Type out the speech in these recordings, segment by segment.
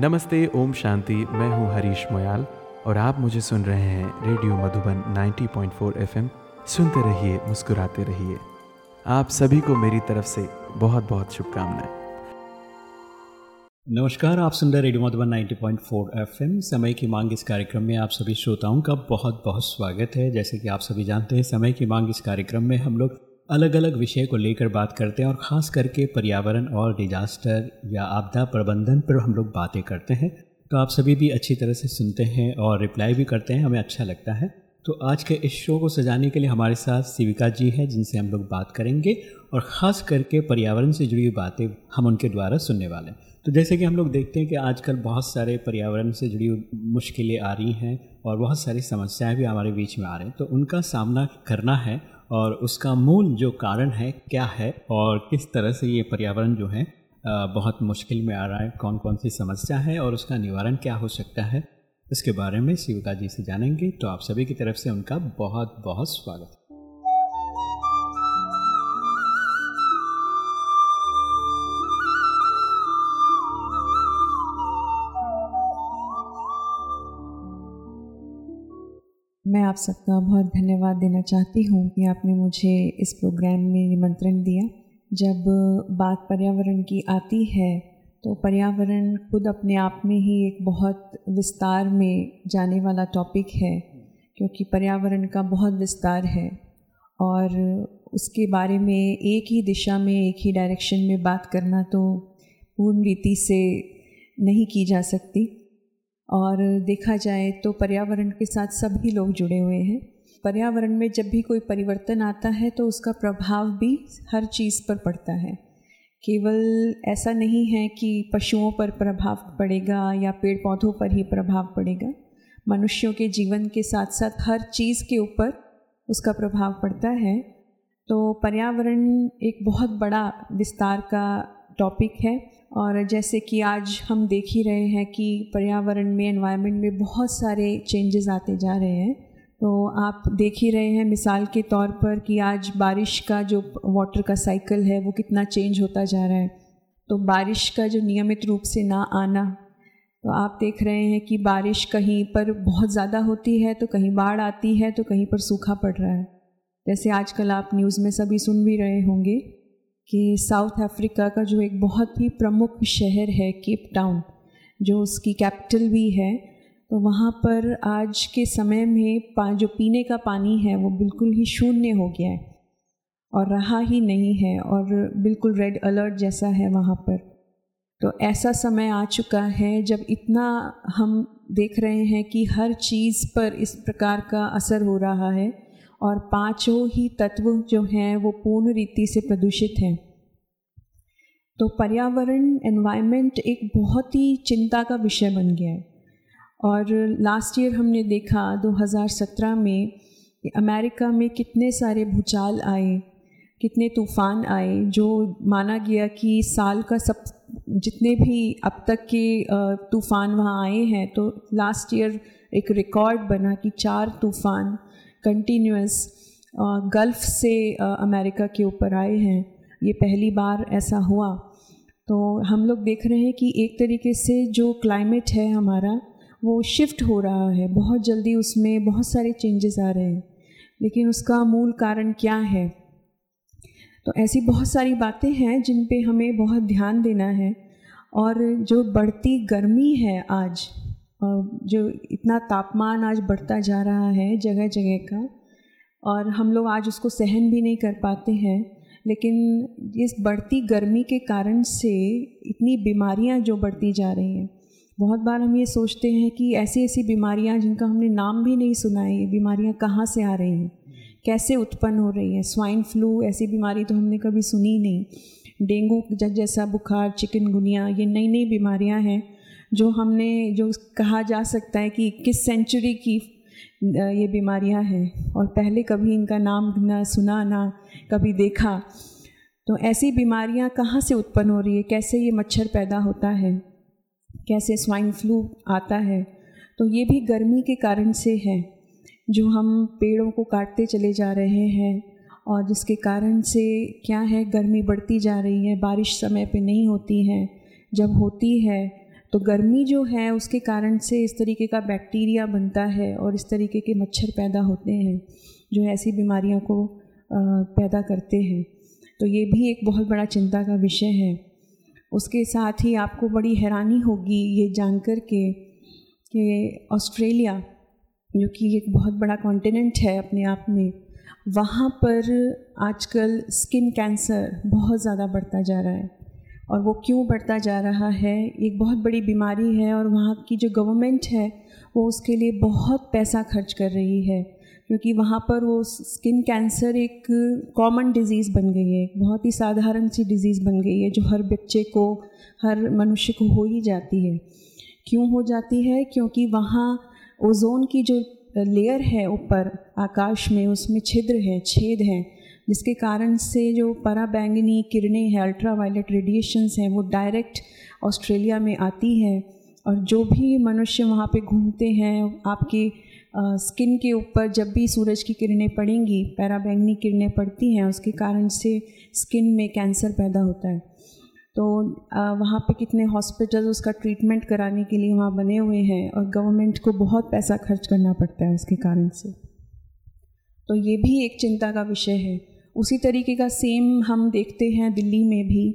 नमस्ते, ओम शांति। मैं हूँ हरीश मोयाल और आप मुझे सुन रहे हैं रेडियो मधुबन 90.4 एफएम। सुनते रहिए, मुस्कुराते रहिए। आप सभी को मेरी तरफ़ से बहुत बहुत शुभकामनाएँ। नमस्कार, आप सुन रहे रेडियो मधुबन 90.4 एफएम। समय की मांग इस कार्यक्रम में आप सभी श्रोताओं का बहुत बहुत स्वागत है। जैसे कि आप सभी जानते हैं, समय की मांग इस कार्यक्रम में हम लोग अलग अलग विषय को लेकर बात करते हैं और ख़ास करके पर्यावरण और डिजास्टर या आपदा प्रबंधन पर हम लोग बातें करते हैं। तो आप सभी भी अच्छी तरह से सुनते हैं और रिप्लाई भी करते हैं, हमें अच्छा लगता है। तो आज के इस शो को सजाने के लिए हमारे साथ शिविका जी हैं, जिनसे हम लोग बात करेंगे और ख़ास करके पर्यावरण से जुड़ी हुई बातें हम उनके द्वारा सुनने वाले हैं। तो जैसे कि हम लोग देखते हैं कि आजकल बहुत सारे पर्यावरण से जुड़ी मुश्किलें आ रही हैं और बहुत सारी समस्याएँ भी हमारे बीच में आ रही हैं। तो उनका सामना करना है और उसका मूल जो कारण है, क्या है और किस तरह से ये पर्यावरण जो है बहुत मुश्किल में आ रहा है कौन कौन सी समस्या है और उसका निवारण क्या हो सकता है, इसके बारे में शिविका जी से जानेंगे। तो आप सभी की तरफ़ से उनका बहुत बहुत स्वागत। है आप सबका बहुत धन्यवाद देना चाहती हूँ कि आपने मुझे इस प्रोग्राम में निमंत्रण दिया। जब बात पर्यावरण की आती है तो पर्यावरण खुद अपने आप में ही एक बहुत विस्तार में जाने वाला टॉपिक है, क्योंकि पर्यावरण का बहुत विस्तार है। और उसके बारे में एक ही दिशा में, एक ही डायरेक्शन में बात करना तो पूर्ण रीति से नहीं की जा सकती। और देखा जाए तो पर्यावरण के साथ सभी लोग जुड़े हुए हैं। पर्यावरण में जब भी कोई परिवर्तन आता है तो उसका प्रभाव भी हर चीज़ पर पड़ता है। केवल ऐसा नहीं है कि पशुओं पर प्रभाव पड़ेगा या पेड़ पौधों पर ही प्रभाव पड़ेगा। मनुष्यों के जीवन के साथ साथ हर चीज़ के ऊपर उसका प्रभाव पड़ता है। तो पर्यावरण एक बहुत बड़ा विस्तार का टॉपिक है। और जैसे कि आज हम देख ही रहे हैं कि पर्यावरण में एनवायरनमेंट में बहुत सारे चेंजेस आते जा रहे हैं। तो आप देख ही रहे हैं मिसाल के तौर पर कि आज बारिश का जो वाटर का साइकिल है, वो कितना चेंज होता जा रहा है। तो बारिश का जो नियमित रूप से ना आना तो आप देख रहे हैं कि बारिश कहीं पर बहुत ज़्यादा होती है तो कहीं बाढ़ आती है तो कहीं पर सूखा पड़ रहा है। जैसे आजकल आप न्यूज़ में सभी सुन भी रहे होंगे कि साउथ अफ्रीका का जो एक बहुत ही प्रमुख शहर है, केप टाउन, जो उसकी कैपिटल भी है तो वहाँ पर आज के समय में पा, जो पीने का पानी है, वो बिल्कुल ही शून्य हो गया है और रहा ही नहीं है और बिल्कुल रेड अलर्ट जैसा है वहाँ पर। तो ऐसा समय आ चुका है जब इतना हम देख रहे हैं कि हर चीज़ पर इस प्रकार का असर हो रहा है। और पाँचों ही तत्व जो हैं, वो पूर्ण रीति से प्रदूषित हैं। तो पर्यावरण एनवायरनमेंट एक बहुत ही चिंता का विषय बन गया है। और लास्ट ईयर हमने देखा 2017 में अमेरिका में कितने सारे भूचाल आए, कितने तूफ़ान आए, जो माना गया कि साल का सब, जितने भी अब तक के तूफ़ान वहाँ आए हैं तो लास्ट ईयर एक रिकॉर्ड बना कि चार तूफ़ान कंटिन्यूस गल्फ़ से अमेरिका के ऊपर आए हैं। ये पहली बार ऐसा हुआ। तो हम लोग देख रहे हैं कि एक तरीके से जो क्लाइमेट है हमारा, वो शिफ्ट हो रहा है। बहुत जल्दी उसमें बहुत सारे चेंजेस आ रहे हैं। लेकिन उसका मूल कारण क्या है? तो ऐसी बहुत सारी बातें हैं जिन पे हमें बहुत ध्यान देना है। और जो बढ़ती गर्मी है आज जो इतना तापमान आज बढ़ता जा रहा है जगह जगह का, और हम लोग आज उसको सहन भी नहीं कर पाते हैं, लेकिन इस बढ़ती गर्मी के कारण से इतनी बीमारियाँ जो बढ़ती जा रही हैं। बहुत बार हम ये सोचते हैं कि ऐसी ऐसी बीमारियाँ जिनका हमने नाम भी नहीं सुना है, ये बीमारियाँ कहाँ से आ रही हैं? कैसे उत्पन्न हो रही हैं? स्वाइन फ्लू ऐसी बीमारी तो हमने कभी सुनी नहीं। डेंगू जैसा बुखार, चिकनगुनिया, ये नई नई बीमारियाँ हैं। जो हमने, जो कहा जा सकता है कि इक्कीस सेंचुरी की ये बीमारियाँ हैं। और पहले कभी इनका नाम ना सुना, ना कभी देखा। तो ऐसी बीमारियाँ कहाँ से उत्पन्न हो रही है? कैसे ये मच्छर पैदा होता है? कैसे स्वाइन फ्लू आता है? तो ये भी गर्मी के कारण से है, जो हम पेड़ों को काटते चले जा रहे हैं। और जिसके कारण से क्या है, गर्मी बढ़ती जा रही है, बारिश समय पे नहीं होती है। जब होती है तो गर्मी जो है, उसके कारण से इस तरीके का बैक्टीरिया बनता है और इस तरीके के मच्छर पैदा होते हैं, जो ऐसी बीमारियों को पैदा करते हैं। तो ये भी एक बहुत बड़ा चिंता का विषय है। उसके साथ ही आपको बड़ी हैरानी होगी ये जानकर के, कि ऑस्ट्रेलिया, जो कि एक बहुत बड़ा कॉन्टिनेंट है अपने आप में, वहाँ पर आजकल स्किन कैंसर बहुत ज़्यादा बढ़ता जा रहा है। और वो क्यों बढ़ता जा रहा है, एक बहुत बड़ी बीमारी है और वहाँ की जो गवर्नमेंट है, वो उसके लिए बहुत पैसा खर्च कर रही है, क्योंकि वहाँ पर वो स्किन कैंसर एक कॉमन डिज़ीज़ बन गई है बहुत ही साधारण सी डिज़ीज़ बन गई है जो हर बच्चे को, हर मनुष्य को हो ही जाती है। क्यों हो जाती है? क्योंकि वहाँ ओजोन की जो लेयर है ऊपर, आकाश में, उसमें छिद्र है, छेद है जिसके कारण से जो पराबैंगनी किरणें हैं अल्ट्रा वायलेट रेडिएशंस हैं, वो डायरेक्ट ऑस्ट्रेलिया में आती है। और जो भी मनुष्य वहाँ पे घूमते हैं, आपके स्किन के ऊपर जब भी सूरज की किरणें पड़ेंगी, पैराबैंगनी किरणें पड़ती हैं, उसके कारण से स्किन में कैंसर पैदा होता है। तो वहाँ पे कितने हॉस्पिटल उसका ट्रीटमेंट कराने के लिए वहाँ बने हुए हैं और गवर्नमेंट को बहुत पैसा खर्च करना पड़ता है उसके कारण से। तो ये भी एक चिंता का विषय है। उसी तरीके का सेम हम देखते हैं दिल्ली में भी,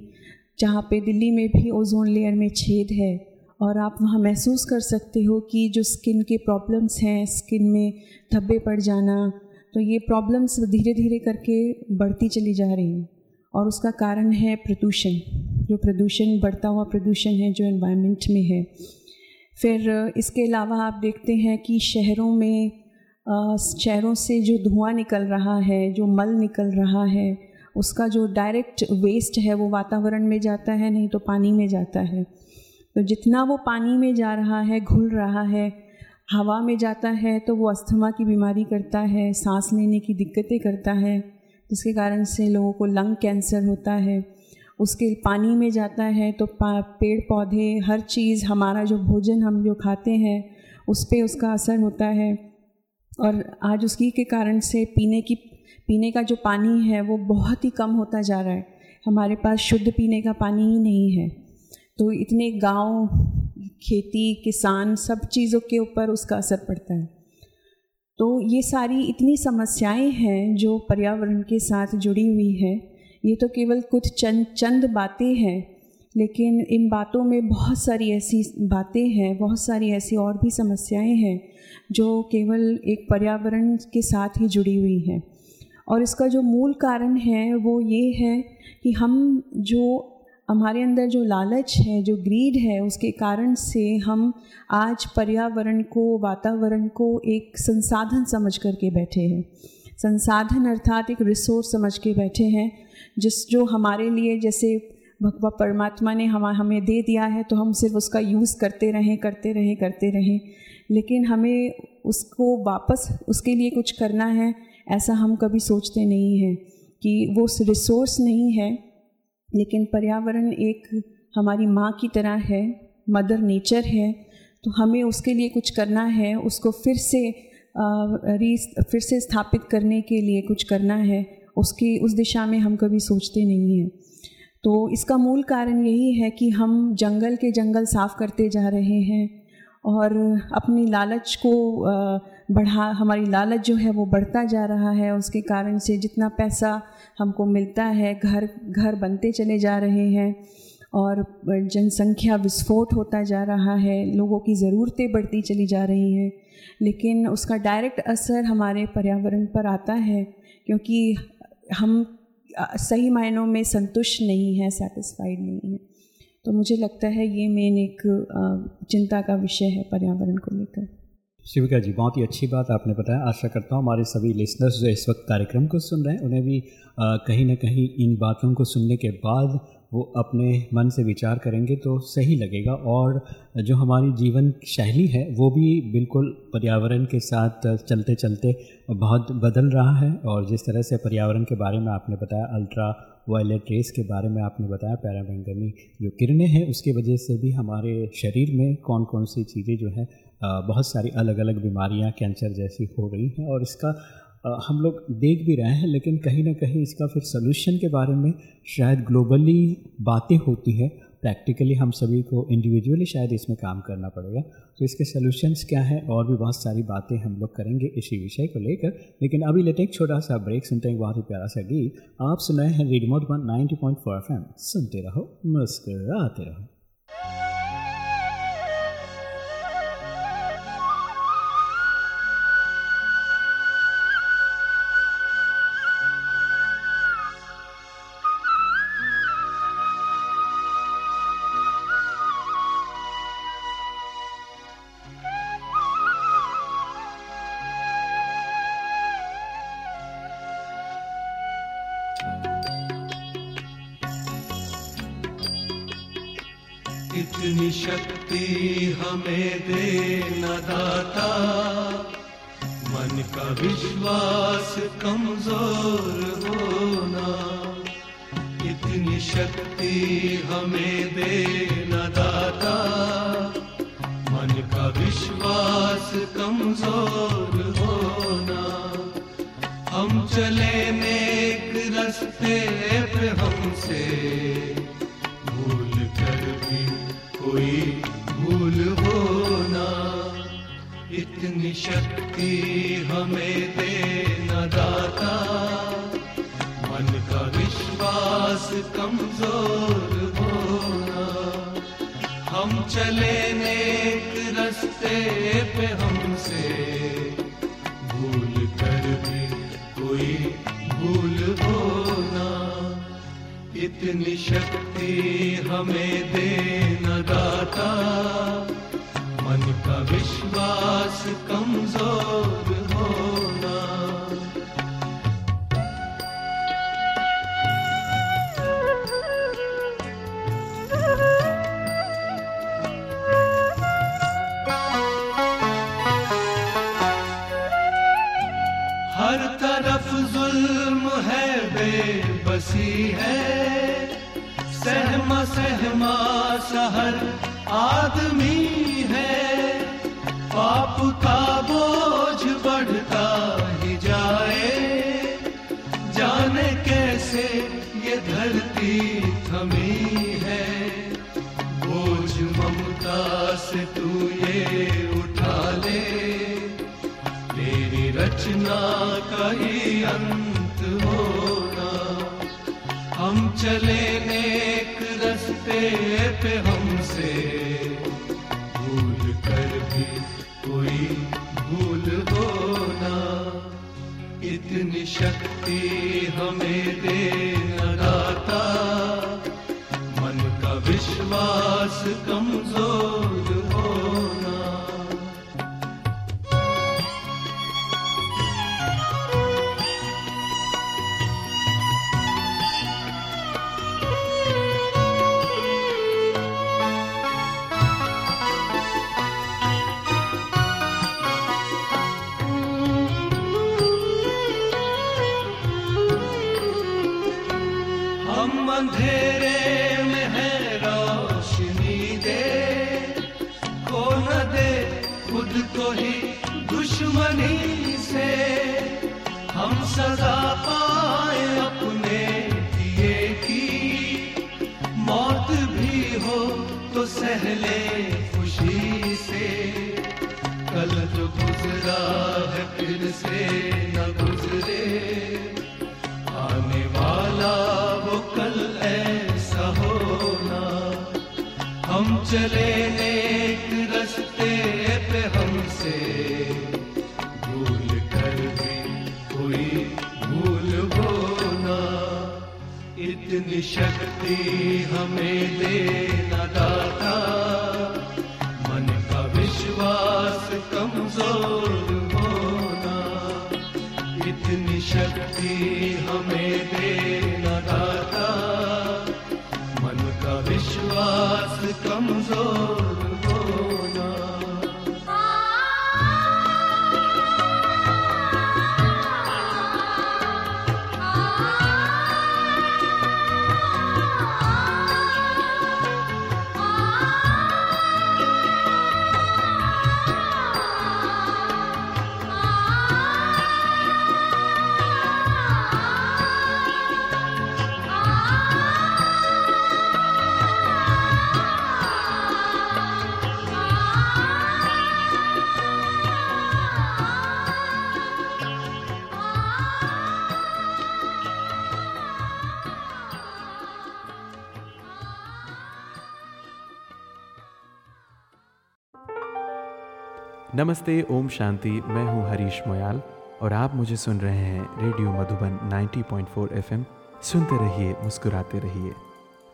जहाँ पे दिल्ली में भी ओजोन लेयर में छेद है। और आप वहाँ महसूस कर सकते हो कि जो स्किन के प्रॉब्लम्स हैं स्किन में धब्बे पड़ जाना तो ये प्रॉब्लम्स धीरे धीरे करके बढ़ती चली जा रही हैं। और उसका कारण है प्रदूषण, जो प्रदूषण, बढ़ता हुआ प्रदूषण है जो एनवायरनमेंट में है। फिर इसके अलावा आप देखते हैं कि शहरों में शहरों से जो धुआँ निकल रहा है, जो मल निकल रहा है, उसका जो डायरेक्ट वेस्ट है, वो वातावरण में जाता है, नहीं तो पानी में जाता है। तो जितना वो पानी में जा रहा है, घुल रहा है, हवा में जाता है तो वो अस्थमा की बीमारी करता है, सांस लेने की दिक्कतें करता है, जिसके कारण से लोगों को लंग कैंसर होता है। उसके पानी में जाता है तो पेड़ पौधे हर चीज़, हमारा जो भोजन हम जो खाते हैं, उस पर उसका असर होता है। और आज उसकी के कारण से पीने की, पीने का जो पानी है वो बहुत ही कम होता जा रहा है। हमारे पास शुद्ध पीने का पानी ही नहीं है। तो इतने गाँव, खेती, किसान सब चीज़ों के ऊपर उसका असर पड़ता है। तो ये सारी इतनी समस्याएँ हैं जो पर्यावरण के साथ जुड़ी हुई है। ये तो केवल कुछ चंद चंद बातें हैं, लेकिन इन बातों में बहुत सारी ऐसी बातें हैं, बहुत सारी ऐसी और भी समस्याएँ हैं। जो केवल एक पर्यावरण के साथ ही जुड़ी हुई है। और इसका जो मूल कारण है, वो ये है कि हम जो, हमारे अंदर जो लालच है, जो ग्रीड है, उसके कारण से हम आज पर्यावरण को, वातावरण को एक संसाधन समझ कर के बैठे हैं। संसाधन अर्थात एक रिसोर्स समझ के बैठे हैं, जिस, जो हमारे लिए, जैसे भगवा, परमात्मा ने हम, हमें दे दिया है तो हम सिर्फ़ उसका यूज़ करते रहें करते रहें करते रहें। लेकिन हमें उसको वापस, उसके लिए कुछ करना है, ऐसा हम कभी सोचते नहीं हैं कि वो रिसोर्स नहीं है, लेकिन पर्यावरण एक हमारी माँ की तरह है मदर नेचर है तो हमें उसके लिए कुछ करना है, उसको फिर से री, फिर से स्थापित करने के लिए कुछ करना है, उसकी, उस दिशा में हम कभी सोचते नहीं हैं। तो इसका मूल कारण यही है कि हम जंगल के जंगल साफ़ करते जा रहे हैं और अपनी लालच को बढ़ा, हमारी लालच जो है वो बढ़ता जा रहा है। उसके कारण से जितना पैसा हमको मिलता है, घर घर बनते चले जा रहे हैं और जनसंख्या विस्फोट होता जा रहा है, लोगों की ज़रूरतें बढ़ती चली जा रही हैं। लेकिन उसका डायरेक्ट असर हमारे पर्यावरण पर आता है, क्योंकि हम सही मायनों में संतुष्ट नहीं हैं सेटिस्फाइड नहीं हैं। तो मुझे लगता है ये मेन एक चिंता का विषय है पर्यावरण को लेकर। शिविका जी, बहुत ही अच्छी बात आपने बताया। आशा करता हूँ हमारे सभी लिसनर्स जो इस वक्त कार्यक्रम को सुन रहे हैं, उन्हें भी कहीं ना कहीं इन बातों को सुनने के बाद वो अपने मन से विचार करेंगे तो सही लगेगा और जो हमारी जीवन शैली है, वो भी बिल्कुल पर्यावरण के साथ चलते चलते बहुत बदल रहा है और जिस तरह से पर्यावरण के बारे में आपने बताया, अल्ट्रा वायलेट रेस के बारे में आपने बताया पैराबैंगनी जो किरणें हैं, उसके वजह से भी हमारे शरीर में कौन कौन सी चीज़ें जो हैं बहुत सारी अलग अलग बीमारियाँ, कैंसर जैसी हो रही हैं और इसका हम लोग देख भी रहे हैं, लेकिन कहीं ना कहीं इसका फिर सोल्यूशन के बारे में शायद ग्लोबली बातें होती है। प्रैक्टिकली हम सभी को इंडिविजुअली शायद इसमें काम करना पड़ेगा। तो इसके सोल्यूशंस क्या हैं? और भी बहुत सारी बातें हम लोग करेंगे इसी विषय को लेकर। लेकिन अभी लेते एक छोटा सा ब्रेक सुनते हैं बहुत ही प्यारा सा गीत। आप सुनाए हैं रेडमोट one ninety point four F सुनते रहो, मुस्कराते रहो। शक्ति हमें दे न दाता। मन का विश्वास कमज़ोर होना। इतनी शक्ति हमें दे न दाता। मन का विश्वास कमज़ोर होना। हम चले नेक रस्ते पे हमसे। कोई भूल होना इतनी शक्ति हमें दे न दाता। मन का विश्वास कमज़ोर होना। हम चले नेक रस्ते पे हमसे इतनी शक्ति हमें दे न दाता मन का विश्वास सहमा सहर आदमी है। पाप का बोझ बढ़ता ही जाए। जाने कैसे ये धरती थमी है। बोझ ममता से तू ये उठा ले। तेरी रचना का ही अंत होना। हम चले नेक रस्ते पे हमसे भूल कर भी कोई भूल होना इतनी शक्ति हमें दे दाता मन का विश्वास कमज़ोर सजा पाए अपने दिए की। मौत भी हो तो सहले खुशी से। कल जो गुजरा है फिर से न गुजरे। आने वाला वो कल ऐसा होना। हम चले नेक रस्ते पे हमसे। इतनी शक्ति हमें देना दाता मन का विश्वास कमज़ोर होना इतनी शक्ति हमें नमस्ते, ओम शांति। मैं हूँ हरीश मोयाल और आप मुझे सुन रहे हैं रेडियो मधुबन 90.4 एफएम। सुनते रहिए, मुस्कुराते रहिए।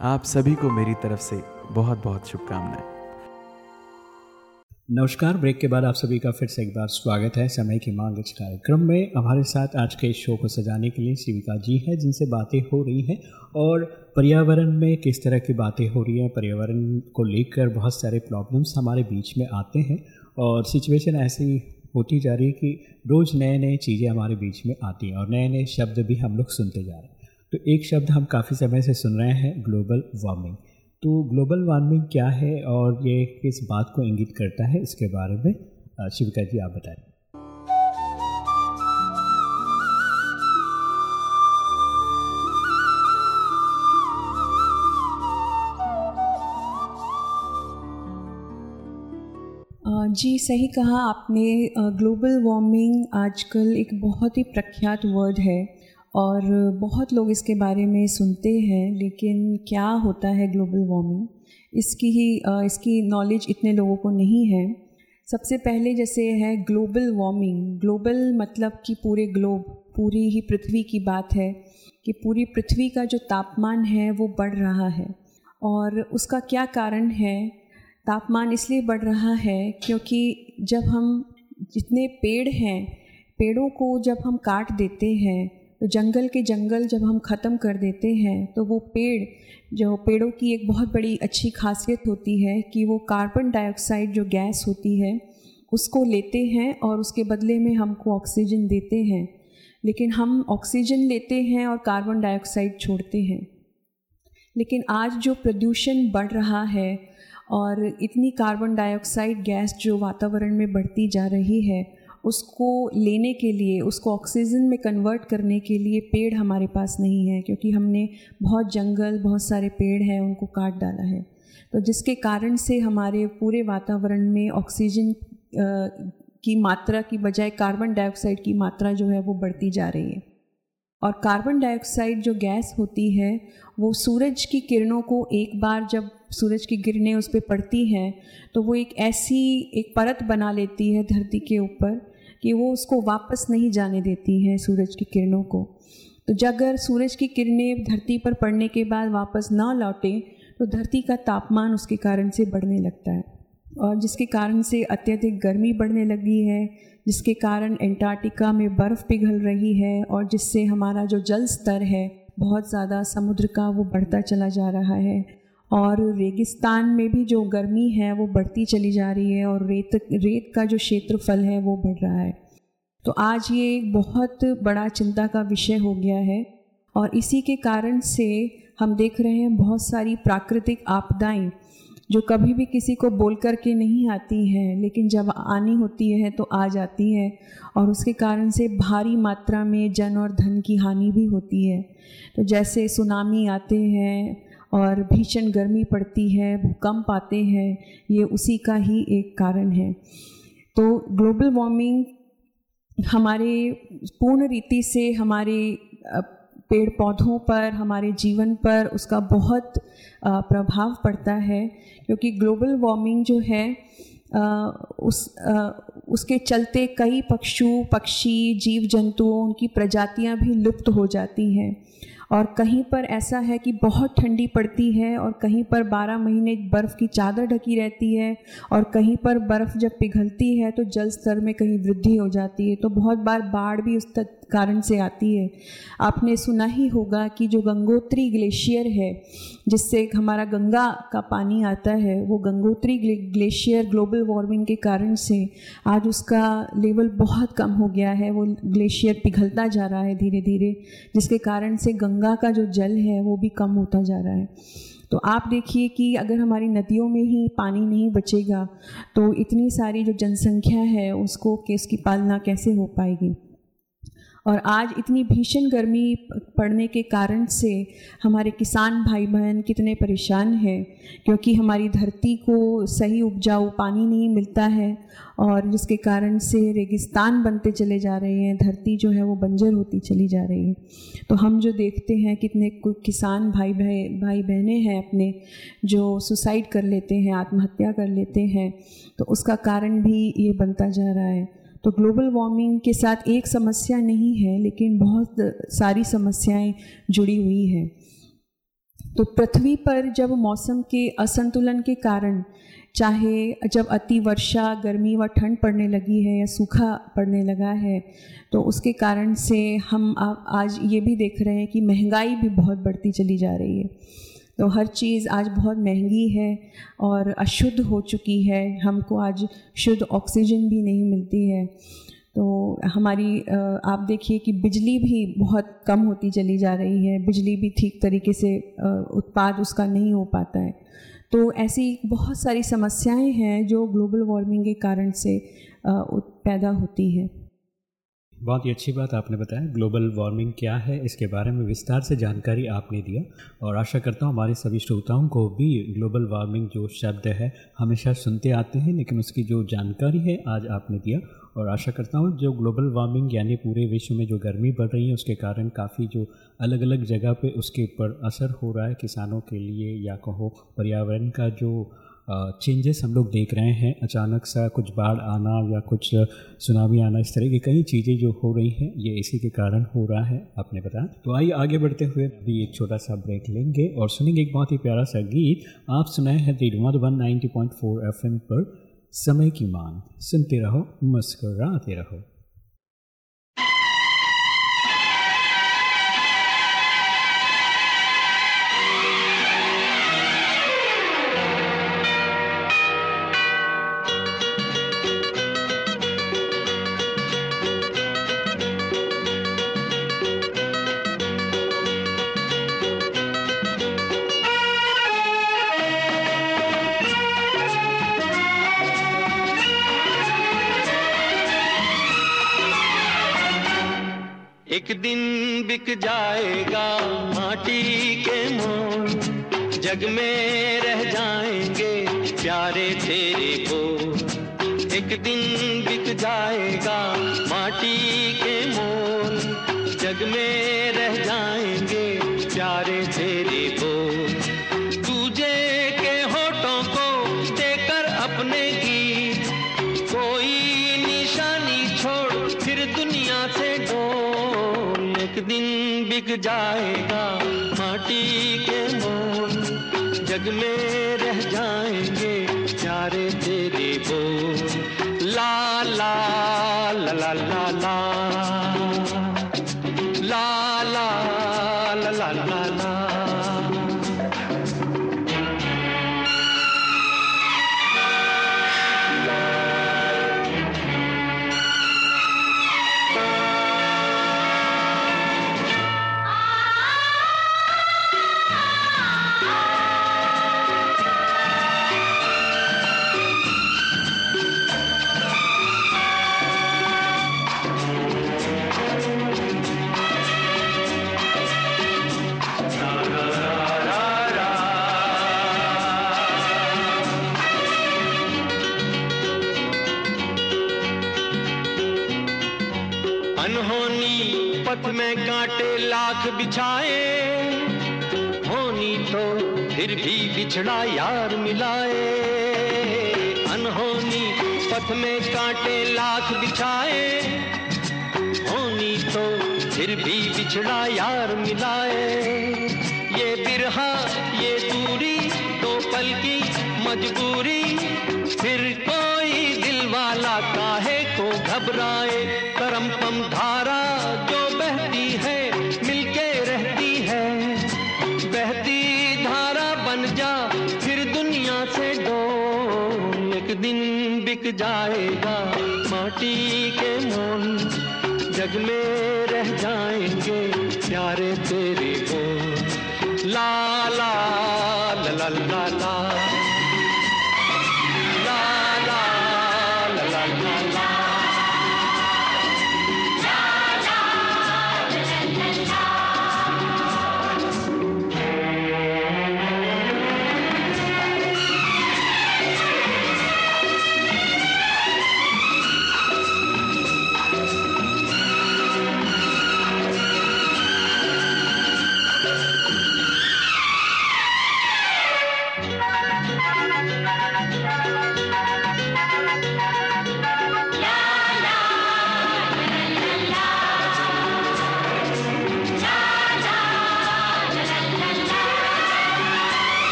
आप सभी को मेरी तरफ़ से बहुत बहुत शुभकामनाएँ। नमस्कार, ब्रेक के बाद आप सभी का फिर से एक बार स्वागत है समय की मांग इस कार्यक्रम में। हमारे साथ आज के शो को सजाने के लिए शिविका जी है, जिनसे बातें हो रही हैं और पर्यावरण में किस तरह की बातें हो रही हैं, पर्यावरण को लेकर बहुत सारे प्रॉब्लम्स हमारे बीच में आते हैं। और सिचुएशन ऐसी होती जा रही है कि रोज़ नए नए चीज़ें हमारे बीच में आती हैं और नए नए शब्द भी हम लोग सुनते जा रहे हैं। तो एक शब्द हम काफ़ी समय से सुन रहे हैं ग्लोबल वार्मिंग तो ग्लोबल वार्मिंग क्या है और ये किस बात को इंगित करता है, इसके बारे में शिविका जी, आप बताएँ। जी, सही कहा आपने। ग्लोबल वार्मिंग आजकल एक बहुत ही प्रख्यात वर्ड है और बहुत लोग इसके बारे में सुनते हैं, लेकिन क्या होता है ग्लोबल वार्मिंग इसकी ही इसकी नॉलेज इतने लोगों को नहीं है। सबसे पहले जैसे है ग्लोबल वार्मिंग ग्लोबल मतलब कि पूरे ग्लोब पूरी ही पृथ्वी की बात है कि पूरी पृथ्वी का जो तापमान है वो बढ़ रहा है और उसका क्या कारण है? तापमान इसलिए बढ़ रहा है क्योंकि जब हम जितने पेड़ हैं, पेड़ों को जब हम काट देते हैं तो जंगल के जंगल जब हम ख़त्म कर देते हैं तो वो पेड़, जो पेड़ों की एक बहुत बड़ी अच्छी खासियत होती है कि वो कार्बन डाइऑक्साइड जो गैस होती है, उसको लेते हैं और उसके बदले में हमको ऑक्सीजन देते हैं। लेकिन हम ऑक्सीजन लेते हैं और कार्बन डाइऑक्साइड छोड़ते हैं। लेकिन आज जो प्रदूषण बढ़ रहा है और इतनी कार्बन डाइऑक्साइड गैस जो वातावरण में बढ़ती जा रही है, उसको लेने के लिए, उसको ऑक्सीजन में कन्वर्ट करने के लिए पेड़ हमारे पास नहीं है, क्योंकि हमने बहुत जंगल, बहुत सारे पेड़ हैं, उनको काट डाला है। तो जिसके कारण से हमारे पूरे वातावरण में ऑक्सीजन की मात्रा की बजाय कार्बन डाइऑक्साइड की मात्रा जो है वो बढ़ती जा रही है। और कार्बन डाइऑक्साइड जो गैस होती है, वो सूरज की किरणों को एक बार जब सूरज की किरणें उस पर पड़ती हैं तो वो एक ऐसी एक परत बना लेती है धरती के ऊपर कि वो उसको वापस नहीं जाने देती है सूरज की किरणों को। तो जब अगर सूरज की किरणें धरती पर पड़ने के बाद वापस ना लौटें तो धरती का तापमान उसके कारण से बढ़ने लगता है। और जिसके कारण से अत्यधिक गर्मी बढ़ने लगी है, जिसके कारण एंटार्क्टिका में बर्फ़ पिघल रही है और जिससे हमारा जो जल स्तर है, बहुत ज़्यादा समुद्र का वो बढ़ता चला जा रहा है। और रेगिस्तान में भी जो गर्मी है, वो बढ़ती चली जा रही है और रेत रेत का जो क्षेत्रफल है, वो बढ़ रहा है। तो आज ये एक बहुत बड़ा चिंता का विषय हो गया है और इसी के कारण से हम देख रहे हैं बहुत सारी प्राकृतिक आपदाएँ जो कभी भी किसी को बोल कर के नहीं आती हैं, लेकिन जब आनी होती है तो आ जाती है। और उसके कारण से भारी मात्रा में जन और धन की हानि भी होती है। तो जैसे सुनामी आते हैं और भीषण गर्मी पड़ती है, भूकंप आते हैं, ये उसी का ही एक कारण है। तो ग्लोबल वार्मिंग हमारे पूर्ण रीति से हमारे पेड़ पौधों पर, हमारे जीवन पर उसका बहुत प्रभाव पड़ता है, क्योंकि ग्लोबल वार्मिंग जो है उस उसके चलते कई पक्षु, पक्षी जीव जंतुओं उनकी प्रजातियाँ भी लुप्त हो जाती हैं। और कहीं पर ऐसा है कि बहुत ठंडी पड़ती है और कहीं पर 12 महीने बर्फ़ की चादर ढकी रहती है और कहीं पर बर्फ़ जब पिघलती है तो जल स्तर में कहीं वृद्धि हो जाती है तो बहुत बार बाढ़ भी उस कारण से आती है। आपने सुना ही होगा कि जो गंगोत्री ग्लेशियर है जिससे हमारा गंगा का पानी आता है, वो गंगोत्री ग्लेशियर, ग्लोबल वार्मिंग के कारण से आज उसका लेवल बहुत कम हो गया है, वो ग्लेशियर पिघलता जा रहा है धीरे धीरे जिसके कारण से गंगा का जो जल है, वो भी कम होता जा रहा है। तो आप देखिए कि अगर हमारी नदियों में ही पानी नहीं बचेगा तो इतनी सारी जो जनसंख्या है, उसको केस की पालना कैसे हो पाएगी? और आज इतनी भीषण गर्मी पड़ने के कारण से हमारे किसान भाई बहन कितने परेशान हैं, क्योंकि हमारी धरती को सही उपजाऊ पानी नहीं मिलता है और जिसके कारण से रेगिस्तान बनते चले जा रहे हैं, धरती जो है वो बंजर होती चली जा रही है। तो हम जो देखते हैं कितने किसान भाई भाई भाई बहनें हैं अपने, जो सुसाइड कर लेते हैं, आत्महत्या कर लेते हैं तो उसका कारण भी ये बनता जा रहा है। तो ग्लोबल वार्मिंग के साथ एक समस्या नहीं है, लेकिन बहुत सारी समस्याएँ जुड़ी हुई हैं। तो पृथ्वी पर जब मौसम के असंतुलन के कारण, चाहे जब अति वर्षा, गर्मी व ठंड पड़ने लगी है या सूखा पड़ने लगा है तो उसके कारण से हम आज ये भी देख रहे हैं कि महँगाई भी बहुत बढ़ती चली जा रही है। तो हर चीज़ आज बहुत महँगी है और अशुद्ध हो चुकी है। हमको आज शुद्ध ऑक्सीजन भी नहीं मिलती है। तो हमारी आप देखिए कि बिजली भी बहुत कम होती चली जा रही है। बिजली भी ठीक तरीके से उत्पाद उसका नहीं हो पाता है। तो ऐसी बहुत सारी समस्याएँ हैं जो ग्लोबल वार्मिंग के कारण से पैदा होती है। बहुत ही अच्छी बात आपने बताया। ग्लोबल वार्मिंग क्या है, इसके बारे में विस्तार से जानकारी आपने दिया और आशा करता हूँ हमारे सभी श्रोताओं को भी ग्लोबल वार्मिंग जो शब्द है, हमेशा सुनते आते हैं, लेकिन उसकी जो जानकारी है आज आपने दिया और आशा करता हूँ जो ग्लोबल वार्मिंग यानी पूरे विश्व में जो गर्मी बढ़ रही है, उसके कारण काफ़ी जो अलग अलग जगह पे उसके ऊपर असर हो रहा है किसानों के लिए या कहो पर्यावरण का जो चेंजेस हम लोग देख रहे हैं। अचानक सा कुछ बाढ़ आना या कुछ सुनामी आना, इस तरह की कई चीज़ें जो हो रही हैं, ये इसी के कारण हो रहा है, आपने बताया। तो आइए आगे बढ़ते हुए अभी एक छोटा सा ब्रेक लेंगे और सुनेंगे एक बहुत ही प्यारा सा गीत। आप सुनाए हैं रेडियो मधुबन नाइनटी पॉइंट पर, समय की मांग। सुनते रहो, मुस्कराते रहो। जग में रह जाएँगे प्यारे तेरे को। एक दिन Hey. बिछड़ा यार मिलाए। अनहोनी पथ में कांटे लाख बिछाए। होनी तो फिर भी बिछड़ा यार मिलाए। ये बिरहा, ये दूरी दो पल की मजबूरी, फिर कोई जाएगा माटी के मोन जग में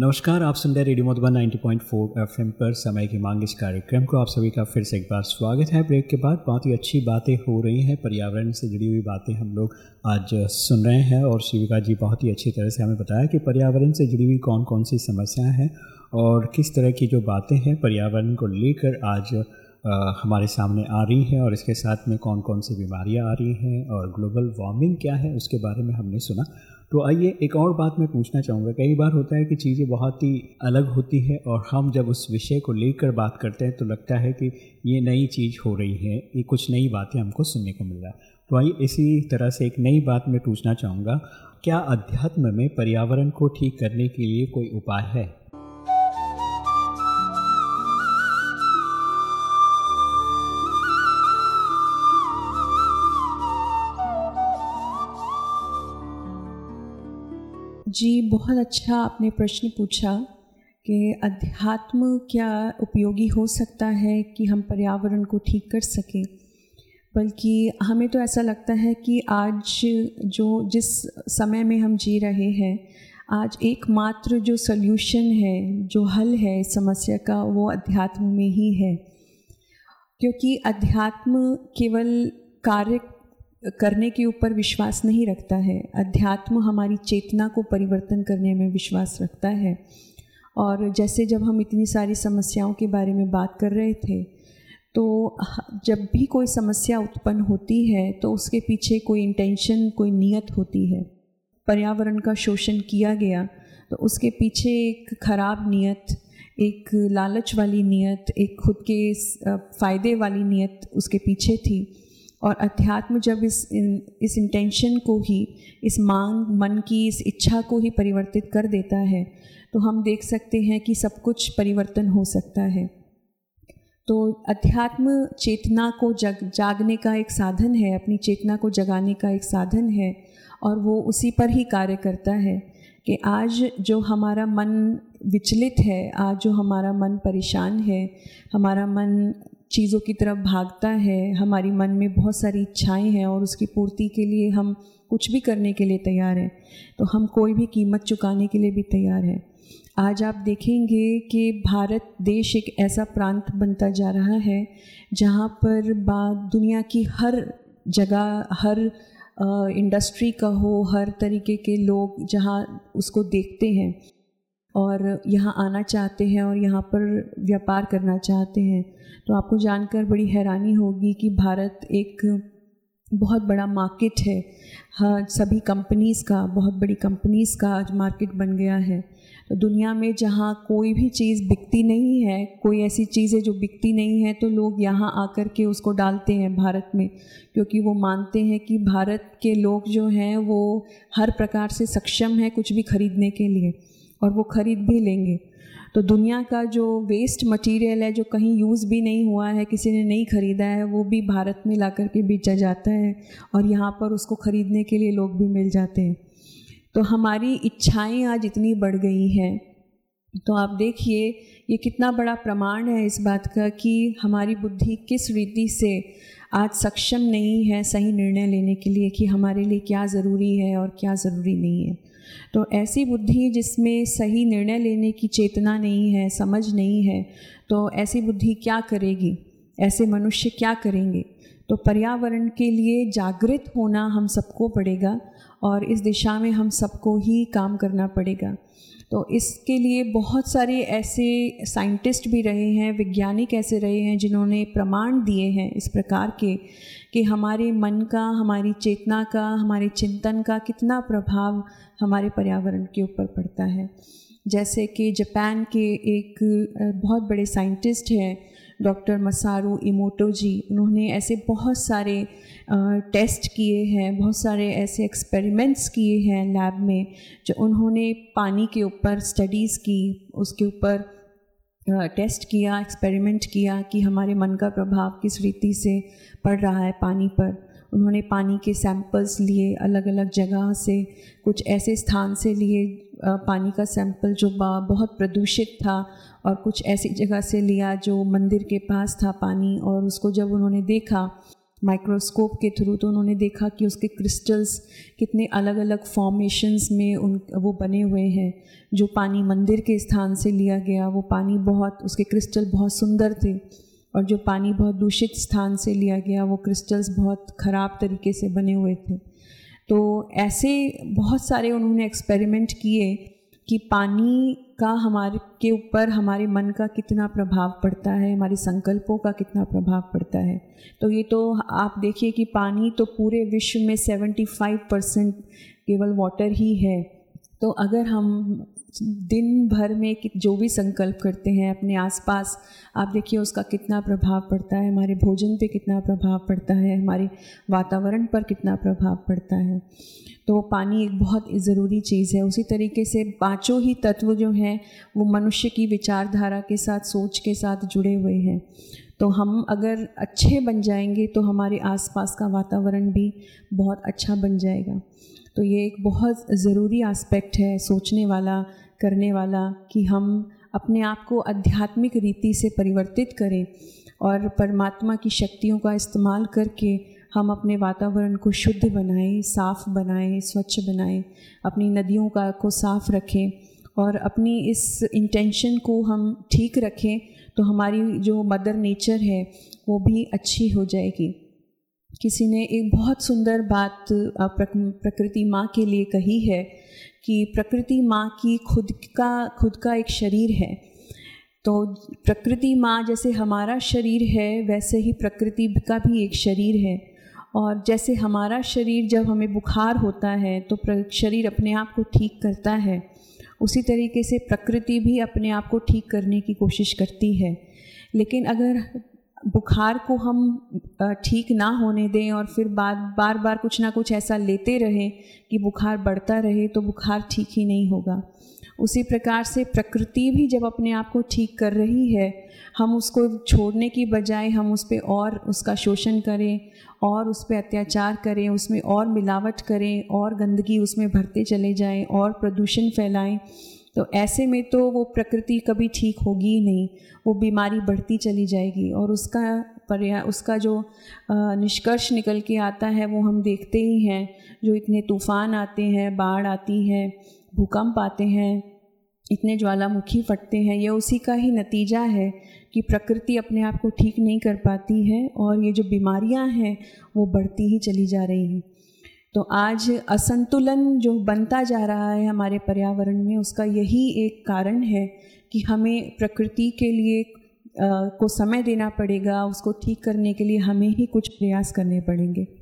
नमस्कार आप सुन रहे रेडियो मधुबन 90.4 एफएम पर समय की मांग इस कार्यक्रम को। आप सभी का फिर से एक बार स्वागत है। ब्रेक के बाद बहुत ही अच्छी बातें हो रही हैं। पर्यावरण से जुड़ी हुई बातें हम लोग आज सुन रहे हैं और शिविका जी बहुत ही अच्छी तरह से हमें बताया कि पर्यावरण से जुड़ी हुई कौन कौन सी समस्याएँ हैं और किस तरह की जो बातें हैं पर्यावरण को लेकर आज आ, हमारे सामने आ रही हैं और इसके साथ में कौन कौन सी बीमारियाँ आ रही हैं और ग्लोबल वार्मिंग क्या है उसके बारे में हमने सुना। तो आइए एक और बात मैं पूछना चाहूँगा। कई बार होता है कि चीज़ें बहुत ही अलग होती है और हम जब उस विषय को लेकर बात करते हैं तो लगता है कि ये नई चीज़ हो रही है, ये कुछ नई बातें हमको सुनने को मिल रहा है। तो आइए इसी तरह से एक नई बात मैं पूछना चाहूँगा। क्या अध्यात्म में पर्यावरण को ठीक करने के लिए कोई उपाय है? जी, बहुत अच्छा आपने प्रश्न पूछा कि अध्यात्म क्या उपयोगी हो सकता है कि हम पर्यावरण को ठीक कर सकें। बल्कि हमें तो ऐसा लगता है कि आज जो जिस समय में हम जी रहे हैं, आज एकमात्र जो सल्यूशन है, जो हल है इस समस्या का, वो अध्यात्म में ही है। क्योंकि अध्यात्म केवल कार्य करने के ऊपर विश्वास नहीं रखता है। अध्यात्म हमारी चेतना को परिवर्तन करने में विश्वास रखता है। और जैसे जब हम इतनी सारी समस्याओं के बारे में बात कर रहे थे तो जब भी कोई समस्या उत्पन्न होती है तो उसके पीछे कोई इंटेंशन कोई नियत होती है। पर्यावरण का शोषण किया गया तो उसके पीछे एक खराब नियत, एक लालच वाली नियत, एक खुद के फ़ायदे वाली नियत उसके पीछे थी। और अध्यात्म जब इस इस इंटेंशन को ही, इस मांग, मन की, इस इच्छा को ही परिवर्तित कर देता है तो हम देख सकते हैं कि सब कुछ परिवर्तन हो सकता है। तो अध्यात्म चेतना को जग, जागने का एक साधन है, अपनी चेतना को जगाने का एक साधन है, और वो उसी पर ही कार्य करता है कि आज जो हमारा मन विचलित है, आज जो हमारा मन परेशान है, हमारा मन चीज़ों की तरफ़ भागता है, हमारी मन में बहुत सारी इच्छाएँ हैं और उसकी पूर्ति के लिए हम कुछ भी करने के लिए तैयार हैं तो हम कोई भी कीमत चुकाने के लिए भी तैयार हैं। आज आप देखेंगे कि भारत देश एक ऐसा प्रांत बनता जा रहा है, जहाँ पर बात दुनिया की हर जगह, हर इंडस्ट्री का हो, हर तरीके के लोग जहाँ उसको देखते हैं। और यहाँ आना चाहते हैं और यहाँ पर व्यापार करना चाहते हैं तो आपको जानकर बड़ी हैरानी होगी कि भारत एक बहुत बड़ा मार्केट है। हाँ सभी कंपनीज़ का, बहुत बड़ी कंपनीज़ का आज मार्केट बन गया है। तो दुनिया में जहाँ कोई भी चीज़ बिकती नहीं है, कोई ऐसी चीज़ है जो बिकती नहीं है तो लोग यहाँ आकर के उसको डालते हैं भारत में, क्योंकि वो मानते हैं कि भारत के लोग जो हैं, वो हर प्रकार से सक्षम है कुछ भी खरीदने के लिए। और वो खरीद भी लेंगे। तो दुनिया का जो वेस्ट मटेरियल है, जो कहीं यूज़ भी नहीं हुआ है, किसी ने नहीं ख़रीदा है, वो भी भारत में ला कर के बेचा जाता है और यहाँ पर उसको ख़रीदने के लिए लोग भी मिल जाते हैं। तो हमारी इच्छाएँ आज इतनी बढ़ गई हैं। तो आप देखिए, ये कितना बड़ा प्रमाण है इस बात का कि हमारी बुद्धि किस रीति से आज सक्षम नहीं है सही निर्णय लेने के लिए कि हमारे लिए क्या ज़रूरी है और क्या ज़रूरी नहीं है। तो ऐसी बुद्धि जिसमें सही निर्णय लेने की चेतना नहीं है, समझ नहीं है तो ऐसी बुद्धि क्या करेगी? ऐसे मनुष्य क्या करेंगे? तो पर्यावरण के लिए जागृत होना हम सबको पड़ेगा और इस दिशा में हम सबको ही काम करना पड़ेगा। तो इसके लिए बहुत सारे ऐसे साइंटिस्ट भी रहे हैं, वैज्ञानिक ऐसे रहे हैं जिन्होंने प्रमाण दिए हैं इस प्रकार के। कि हमारे मन का, हमारी चेतना का, हमारे चिंतन का कितना प्रभाव हमारे पर्यावरण के ऊपर पड़ता है। जैसे कि जापान के एक बहुत बड़े साइंटिस्ट हैं, डॉक्टर मसारू इमोटो जी। उन्होंने ऐसे बहुत सारे टेस्ट किए हैं, बहुत सारे ऐसे एक्सपेरिमेंट्स किए हैं लैब में, जो उन्होंने पानी के ऊपर स्टडीज़ की, उसके ऊपर टेस्ट किया एक्सपेरिमेंट किया कि हमारे मन का प्रभाव किस रीति से पड़ रहा है पानी पर। उन्होंने पानी के सैंपल्स लिए अलग अलग जगह से, कुछ ऐसे स्थान से लिए पानी का सैंपल जो बहुत प्रदूषित था और कुछ ऐसी जगह से लिया जो मंदिर के पास था पानी और उसको जब उन्होंने देखा माइक्रोस्कोप के थ्रू तो उन्होंने देखा कि उसके क्रिस्टल्स कितने अलग अलग फॉर्मेशंस में उन, वो बने हुए हैं। जो पानी मंदिर के स्थान से लिया गया, वो पानी बहुत, उसके क्रिस्टल बहुत सुंदर थे। और जो पानी बहुत दूषित स्थान से लिया गया, वो क्रिस्टल्स बहुत ख़राब तरीके से बने हुए थे। तो ऐसे बहुत सारे उन्होंने एक्सपेरिमेंट किए। कि पानी का हमारे, के ऊपर हमारे मन का कितना प्रभाव पड़ता है, हमारे संकल्पों का कितना प्रभाव पड़ता है। तो ये तो आप देखिए कि पानी तो पूरे विश्व में 75 परसेंट केवल वाटर ही है। तो अगर हम दिन भर में जो भी संकल्प करते हैं, अपने आसपास आप देखिए उसका कितना प्रभाव पड़ता है, हमारे भोजन पे कितना प्रभाव पड़ता है, हमारे वातावरण पर कितना प्रभाव पड़ता है। तो पानी एक बहुत ज़रूरी चीज़ है। उसी तरीके से पाँचों ही तत्व जो हैं, वो मनुष्य की विचारधारा के साथ, सोच के साथ जुड़े हुए हैं। तो हम अगर अच्छे बन जाएँगे तो हमारे आसपास का वातावरण भी बहुत अच्छा बन जाएगा। तो ये एक बहुत ज़रूरी आस्पेक्ट है, सोचने वाला, करने वाला, कि हम अपने आप को आध्यात्मिक रीति से परिवर्तित करें और परमात्मा की शक्तियों का इस्तेमाल करके हम अपने वातावरण को शुद्ध बनाएँ, साफ़ बनाएँ, स्वच्छ बनाएँ, अपनी नदियों का, को साफ़ रखें और अपनी इस इंटेंशन को हम ठीक रखें तो हमारी जो मदर नेचर है, वो भी अच्छी हो जाएगी। किसी ने एक बहुत सुंदर बात प्रकृति माँ के लिए कही है कि प्रकृति माँ की खुद का खुद का एक शरीर है। तो प्रकृति माँ जैसे हमारा शरीर है, वैसे ही प्रकृति का भी एक शरीर है। और जैसे हमारा शरीर जब हमें बुखार होता है तो शरीर अपने आप को ठीक करता है। उसी तरीके से प्रकृति भी अपने आप को ठीक करने की कोशिश करती है। लेकिन अगर बुखार को हम ठीक ना होने दें और फिर बार बार बार कुछ ना कुछ ऐसा लेते रहें कि बुखार बढ़ता रहे तो बुखार ठीक ही नहीं होगा। उसी प्रकार से प्रकृति भी जब अपने आप को ठीक कर रही है, हम उसको छोड़ने की बजाय हम उस पर और उसका शोषण करें, और उस पर अत्याचार करें, उसमें और मिलावट करें, और गंदगी उसमें भरते चले जाएँ, और प्रदूषण फैलाएँ तो ऐसे में तो वो प्रकृति कभी ठीक होगी ही नहीं, वो बीमारी बढ़ती चली जाएगी, और उसका पर्या, उसका जो निष्कर्ष निकल के आता है वो हम देखते ही हैं, जो इतने तूफ़ान आते हैं, बाढ़ आती है भूकंप आते हैं इतने ज्वालामुखी फटते हैं यह उसी का ही नतीजा है कि प्रकृति अपने आप को ठीक नहीं कर पाती है और ये जो बीमारियाँ हैं वो बढ़ती ही चली जा रही हैं। तो आज असंतुलन जो बनता जा रहा है हमारे पर्यावरण में उसका यही एक कारण है कि हमें प्रकृति के लिए आ, को समय देना पड़ेगा उसको ठीक करने के लिए हमें ही कुछ प्रयास करने पड़ेंगे।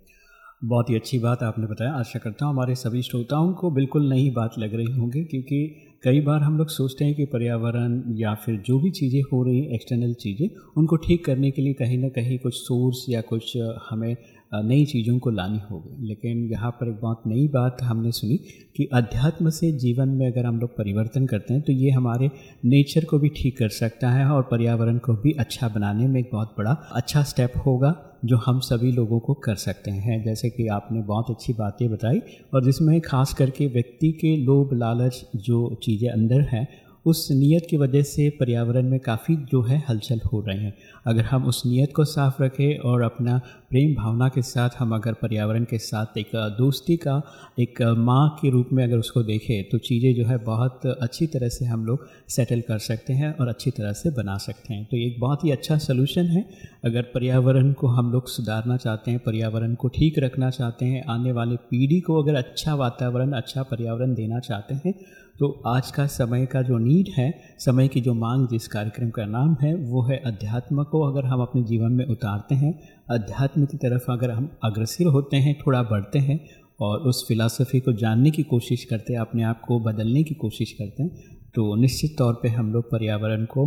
बहुत ही अच्छी बात आपने बताया। आशा करता हूँ हमारे सभी श्रोताओं को बिल्कुल नई बात लग रही होंगी, क्योंकि कई बार हम लोग सोचते हैं कि पर्यावरण या फिर जो भी चीज़ें हो रही हैं एक्सटर्नल चीज़ें, उनको ठीक करने के लिए कहीं ना कहीं कुछ सोर्स या कुछ हमें नई चीज़ों को लानी होगी लेकिन यहाँ पर एक बहुत नई बात हमने सुनी कि अध्यात्म से जीवन में अगर हम लोग परिवर्तन करते हैं तो ये हमारे नेचर को भी ठीक कर सकता है और पर्यावरण को भी अच्छा बनाने में एक बहुत बड़ा अच्छा स्टेप होगा, जो हम सभी लोगों को कर सकते हैं। जैसे कि आपने बहुत अच्छी बातें बताई और जिसमें खास करके व्यक्ति के लोभ लालच जो चीज़ें अंदर हैं उस नीयत की वजह से पर्यावरण में काफ़ी जो है हलचल हो रहे हैं। अगर हम उस नीयत को साफ़ रखें और अपना प्रेम भावना के साथ हम अगर पर्यावरण के साथ एक दोस्ती का एक माँ के रूप में अगर उसको देखें तो चीज़ें जो है बहुत अच्छी तरह से हम लोग सेटल कर सकते हैं और अच्छी तरह से बना सकते हैं। तो एक बहुत ही अच्छा सोल्यूशन है। अगर पर्यावरण को हम लोग सुधारना चाहते हैं, पर्यावरण को ठीक रखना चाहते हैं, आने वाली पीढ़ी को अगर अच्छा वातावरण अच्छा पर्यावरण देना चाहते हैं तो आज का समय का जो नीड है, समय की जो मांग जिस कार्यक्रम का नाम है, वो है अध्यात्म को अगर हम अपने जीवन में उतारते हैं, अध्यात्म की तरफ़ अगर हम अग्रसर होते हैं, थोड़ा बढ़ते हैं और उस फिलासफ़ी को जानने की कोशिश करते हैं, अपने आप को बदलने की कोशिश करते हैं तो निश्चित तौर पर हम लोग पर्यावरण को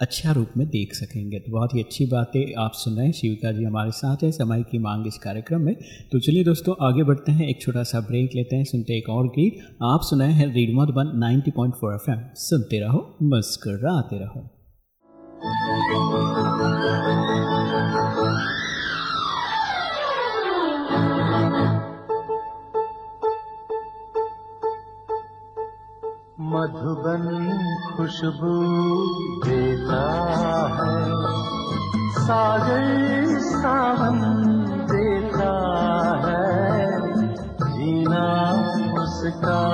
अच्छा रूप में देख सकेंगे। तो बहुत ही अच्छी बातें आप सुन रहे हैं। शिविका जी हमारे साथ हैं। समय की मांग इस कार्यक्रम में। तो चलिए दोस्तों, आगे बढ़ते हैं। एक छोटा सा ब्रेक लेते हैं। सुनते एक और गीत। आप सुनाए हैं पॉइंट मधुबन 90.4 पॉइंट सुनते रहो, मुस्कराते रहो। मधुबन खुशबू देता है। सागर सावन देता है। जीना उसका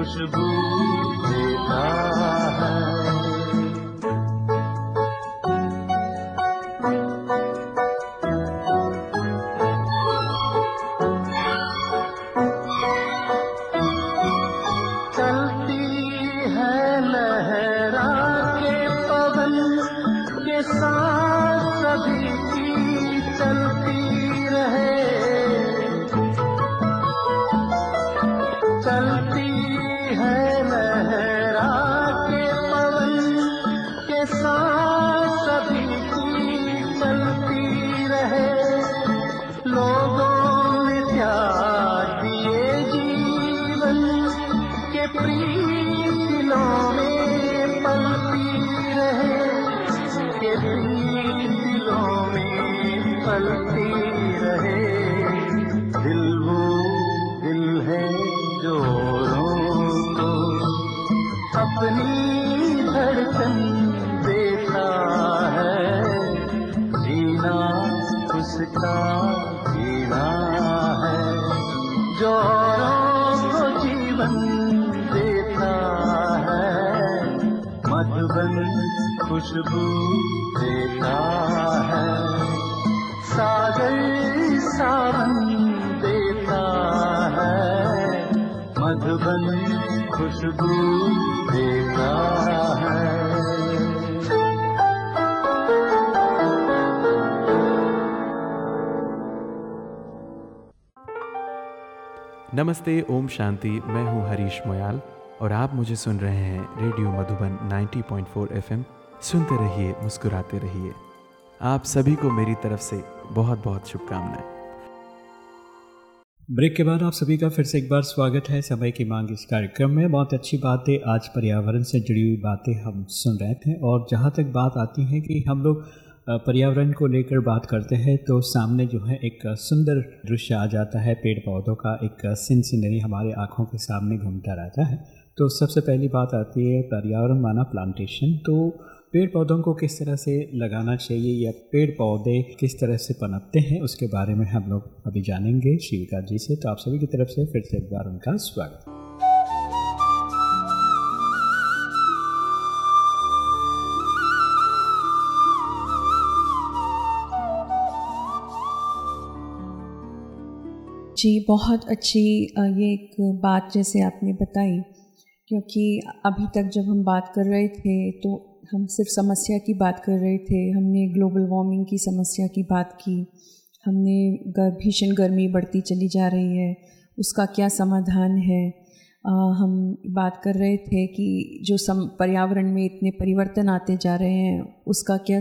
खुशबू देता है। सागर सावन देता है। मधुबन खुशबू देता है। नमस्ते, ओम शांति। मैं हूँ हरीश मोयाल और आप मुझे सुन रहे हैं रेडियो मधुबन 90.4 एफएम। सुनते रहिए, मुस्कुराते रहिए। आप सभी को मेरी तरफ़ से बहुत बहुत शुभकामनाएँ। ब्रेक के बाद आप सभी का फिर से एक बार स्वागत है। समय की मांग इस कार्यक्रम में। बहुत अच्छी बातें आज पर्यावरण से जुड़ी हुई बातें हम सुन रहे थे और जहाँ तक बात आती है कि हम लोग पर्यावरण को लेकर बात करते हैं तो सामने जो है एक सुंदर दृश्य आ जाता है। पेड़ पौधों का एक सिन सिनरी हमारे आँखों के सामने घूमता रहता है। तो सबसे पहली बात आती है पर्यावरण माना प्लांटेशन। तो पेड़ पौधों को किस तरह से लगाना चाहिए या पेड़ पौधे किस तरह से पनपते हैं, उसके बारे में हम लोग अभी जानेंगे। शिविका जी से तो आप सभी की तरफ़ से फिर से एक बार उनका स्वागत। जी, बहुत अच्छी ये एक बात जैसे आपने बताई, क्योंकि अभी तक जब हम बात कर रहे थे तो हम सिर्फ़ समस्या की बात कर रहे थे हमने ग्लोबल वार्मिंग की समस्या की बात की हमने गर, भीषण गर्मी बढ़ती चली जा रही है उसका क्या समाधान है? आ, हम बात कर रहे थे कि जो सम पर्यावरण में इतने परिवर्तन आते जा रहे हैं उसका क्या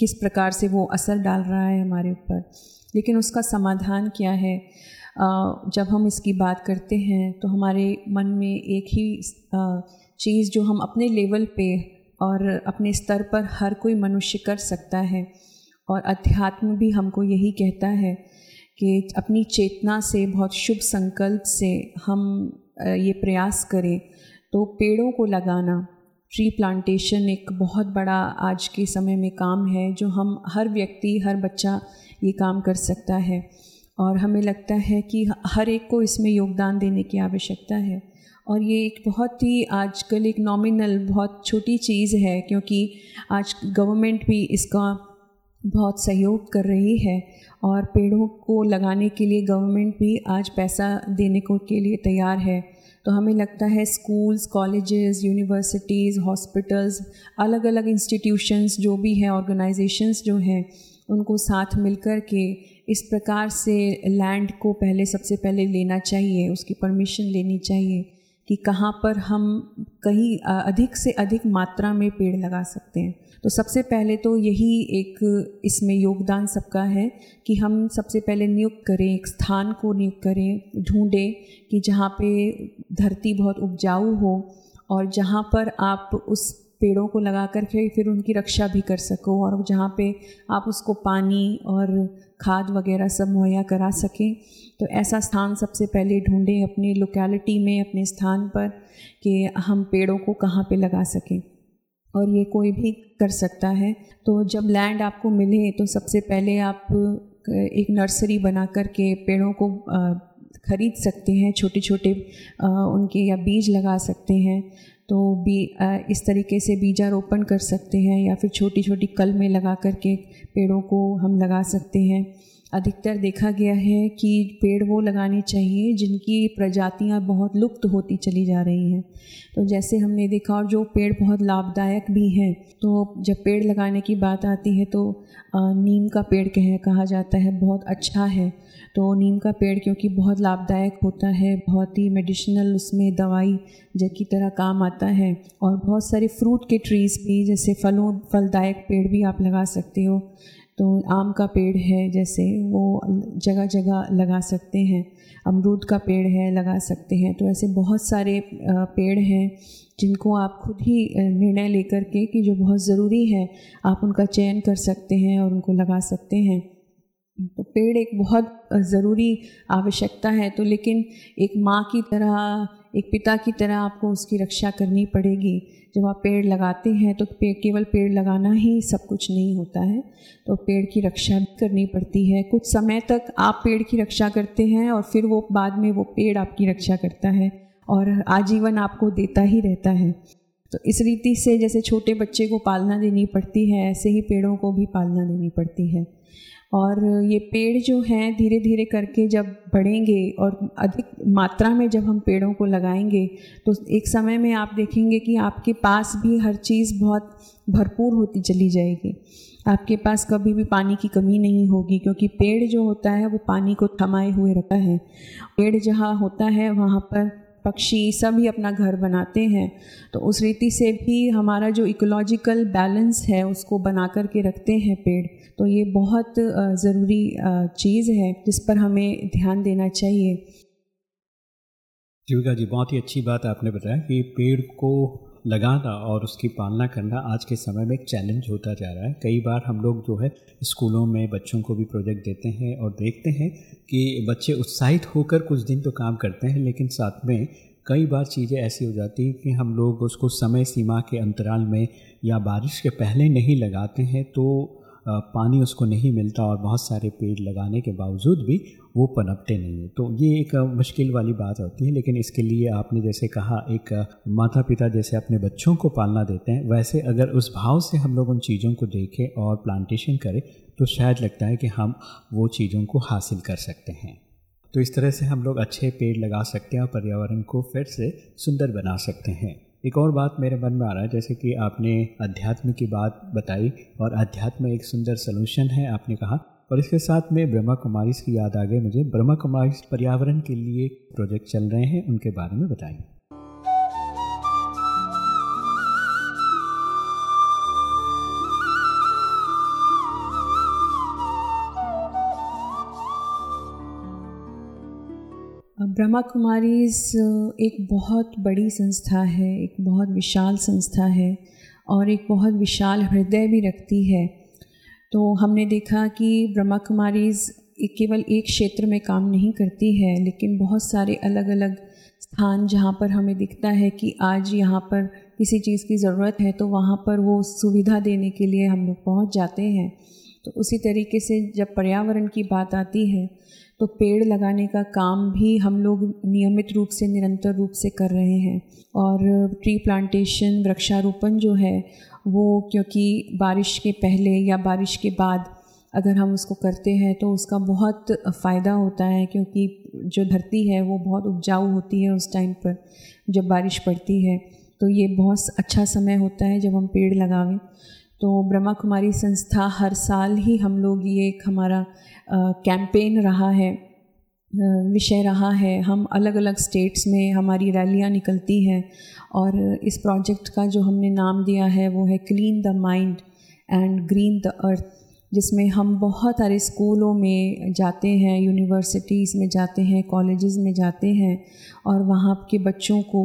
किस प्रकार से वो असर डाल रहा है हमारे ऊपर? लेकिन उसका समाधान क्या है? जब हम इसकी बात करते हैं तो हमारे मन में एक ही चीज़ जो हम अपने लेवल पे और अपने स्तर पर हर कोई मनुष्य कर सकता है। और अध्यात्म भी हमको यही कहता है कि अपनी चेतना से, बहुत शुभ संकल्प से हम ये प्रयास करें। तो पेड़ों को लगाना ट्री प्लांटेशन एक बहुत बड़ा आज के समय में काम है, जो हम, हर व्यक्ति, हर बच्चा ये काम कर सकता है। और हमें लगता है कि हर एक को इसमें योगदान देने की आवश्यकता है। और ये एक बहुत ही आजकल एक नॉमिनल बहुत छोटी चीज़ है क्योंकि आज गवर्नमेंट भी इसका बहुत सहयोग कर रही है और पेड़ों को लगाने के लिए गवर्नमेंट भी आज पैसा देने को के लिए तैयार है। तो हमें लगता है स्कूल्स कॉलेजेस यूनिवर्सिटीज़ हॉस्पिटल्स अलग अलग इंस्टीट्यूशंस जो भी हैं ऑर्गेनाइजेशंस जो हैं, उनको साथ मिलकर के इस प्रकार से लैंड को पहले सबसे पहले लेना चाहिए, उसकी परमिशन लेनी चाहिए। कि कहाँ पर हम कहीं अधिक से अधिक मात्रा में पेड़ लगा सकते हैं। तो सबसे पहले तो यही एक इसमें योगदान सबका है कि हम सबसे पहले नियुक्त करें, एक स्थान को नियुक्त करें, ढूंढें कि जहाँ पे धरती बहुत उपजाऊ हो और जहाँ पर आप उस पेड़ों को लगा कर के फिर उनकी रक्षा भी कर सको और जहाँ पे आप उसको पानी और खाद वगैरह सब मुहैया करा सकें। तो ऐसा स्थान सबसे पहले ढूंढें अपनी लोकेलिटी में, अपने स्थान पर कि हम पेड़ों को कहाँ पे लगा सकें। और ये कोई भी कर सकता है। तो जब लैंड आपको मिले तो सबसे पहले आप एक नर्सरी बना कर के पेड़ों को ख़रीद सकते हैं छोटे छोटे उनके या बीज लगा सकते हैं। तो बी इस तरीके से बीजारोपण कर सकते हैं या फिर छोटी छोटी कल में लगा करके पेड़ों को हम लगा सकते हैं। अधिकतर देखा गया है कि पेड़ वो लगाने चाहिए जिनकी प्रजातियाँ बहुत लुप्त होती चली जा रही हैं। तो जैसे हमने देखा और जो पेड़ बहुत लाभदायक भी हैं तो जब पेड़ लगाने की बात आती है तो नीम का पेड़ कह, कहा जाता है, बहुत अच्छा है। तो नीम का पेड़ क्योंकि बहुत लाभदायक होता है, बहुत ही मेडिसिनल उसमें दवाई की तरह काम आता है और बहुत सारे फ्रूट के ट्रीज़ भी जैसे फलों, फलदायक पेड़ भी आप लगा सकते हो। तो आम का पेड़ है जैसे वो जगह जगह लगा सकते हैं, अमरूद का पेड़ है लगा सकते हैं। तो ऐसे बहुत सारे पेड़ हैं जिनको आप खुद ही निर्णय लेकर के कि जो बहुत ज़रूरी है, आप उनका चयन कर सकते हैं और उनको लगा सकते हैं। तो पेड़ एक बहुत ज़रूरी आवश्यकता है। तो लेकिन एक माँ की तरह एक पिता की तरह आपको उसकी रक्षा करनी पड़ेगी। जब आप पेड़ लगाते हैं तो पेड़ केवल पेड़ लगाना ही सब कुछ नहीं होता है। तो पेड़ की रक्षा भी करनी पड़ती है। कुछ समय तक आप पेड़ की रक्षा करते हैं और फिर वो, बाद में वो पेड़ आपकी रक्षा करता है और आजीवन आपको देता ही रहता है। तो इस रीति से जैसे छोटे बच्चे को पालना देनी पड़ती है, ऐसे ही पेड़ों को भी पालना देनी पड़ती है। और ये पेड़ जो हैं धीरे धीरे करके जब बढ़ेंगे और अधिक मात्रा में जब हम पेड़ों को लगाएँगे तो एक समय में आप देखेंगे कि आपके पास भी हर चीज़ बहुत भरपूर होती चली जाएगी। आपके पास कभी भी पानी की कमी नहीं होगी, क्योंकि पेड़ जो होता है, वो पानी को थमाए हुए रखता है। पेड़ जहाँ होता है, वहाँ पर पक्षी सभी अपना घर बनाते हैं तो उस रीति से भी हमारा जो इकोलॉजिकल बैलेंस है, उसको बना कर के रखते हैं पेड़। तो ये बहुत ज़रूरी चीज़ है, जिस पर हमें ध्यान देना चाहिए। जीविका जी, बहुत ही अच्छी बात आपने बताया कि पेड़ को लगाना और उसकी पालना करना आज के समय में एक चैलेंज होता जा रहा है। कई बार हम लोग जो है स्कूलों में बच्चों को भी प्रोजेक्ट देते हैं और देखते हैं कि बच्चे उत्साहित होकर कुछ दिन तो काम करते हैं, लेकिन साथ में कई बार चीज़ें ऐसी हो जाती हैं कि हम लोग उसको समय सीमा के अंतराल में या बारिश के पहले नहीं लगाते हैं तो पानी उसको नहीं मिलता और बहुत सारे पेड़ लगाने के बावजूद भी वो पनपते नहीं हैं। तो ये एक मुश्किल वाली बात होती है, लेकिन इसके लिए आपने जैसे कहा, एक माता पिता जैसे अपने बच्चों को पालना देते हैं। वैसे अगर उस भाव से हम लोग उन चीज़ों को देखें और प्लांटेशन करें तो शायद लगता है कि हम वो चीज़ों को हासिल कर सकते हैं। तो इस तरह से हम लोग अच्छे पेड़ लगा सकते हैं और पर्यावरण को फिर से सुंदर बना सकते हैं। एक और बात मेरे मन में आ रहा है, जैसे कि आपने अध्यात्म की बात बताई और अध्यात्म एक सुंदर सोल्यूशन है, आपने कहा और इसके साथ में ब्रह्मा कुमारी की याद आ गई मुझे। ब्रह्मा कुमारी पर्यावरण के लिए प्रोजेक्ट चल रहे हैं, उनके बारे में बताइए। ब्रह्मा कुमारीज एक बहुत बड़ी संस्था है, एक बहुत विशाल संस्था है और एक बहुत विशाल हृदय भी रखती है। तो हमने देखा कि ब्रह्मा कुमारीज केवल एक क्षेत्र में काम नहीं करती है, लेकिन बहुत सारे अलग अलग स्थान जहाँ पर हमें दिखता है कि आज यहाँ पर किसी चीज़ की ज़रूरत है तो वहाँ पर वो सुविधा देने के लिए हम लोग पहुँच जाते हैं। तो उसी तरीके से जब पर्यावरण की बात आती है तो पेड़ लगाने का काम भी हम लोग नियमित रूप से, निरंतर रूप से कर रहे हैं। और ट्री प्लांटेशन वृक्षारोपण जो है, वो क्योंकि बारिश के पहले या बारिश के बाद अगर हम उसको करते हैं तो उसका बहुत फ़ायदा होता है क्योंकि जो धरती है, वो बहुत उपजाऊ होती है उस टाइम पर, जब बारिश पड़ती है। तो ये बहुत अच्छा समय होता है जब हम पेड़ लगावें। तो ब्रह्मा कुमारी संस्था हर साल ही हम लोग ये एक हमारा कैंपेन रहा है विषय रहा है। हम अलग अलग स्टेट्स में हमारी रैलियाँ निकलती हैं और इस प्रोजेक्ट का जो हमने नाम दिया है वो है clean the mind and green the earth जिसमें हम बहुत सारे स्कूलों में जाते हैं यूनिवर्सिटीज़ में जाते हैं कॉलेजेस में जाते हैं और वहाँ के बच्चों को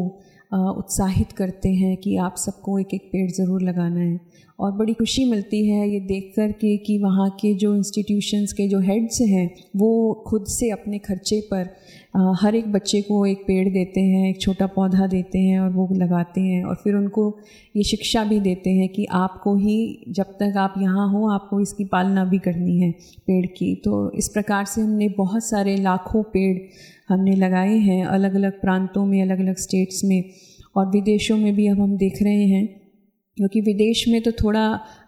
उत्साहित करते हैं कि आप सबको एक एक पेड़ ज़रूर लगाना है। और बड़ी खुशी मिलती है ये देख कर के कि वहाँ के जो इंस्टीट्यूशंस के जो हेड्स हैं वो खुद से अपने खर्चे पर आ, हर एक बच्चे को एक पेड़ देते हैं एक छोटा पौधा देते हैं और वो लगाते हैं और फिर उनको ये शिक्षा भी देते हैं कि आपको ही जब तक आप यहाँ हो आपको इसकी पालना भी करनी है पेड़ की। तो इस प्रकार से हमने बहुत सारे लाखों पेड़ हमने लगाए हैं अलग अलग प्रांतों में अलग अलग स्टेट्स में और विदेशों में भी अब हम देख रहे हैं। क्योंकि विदेश में तो थोड़ा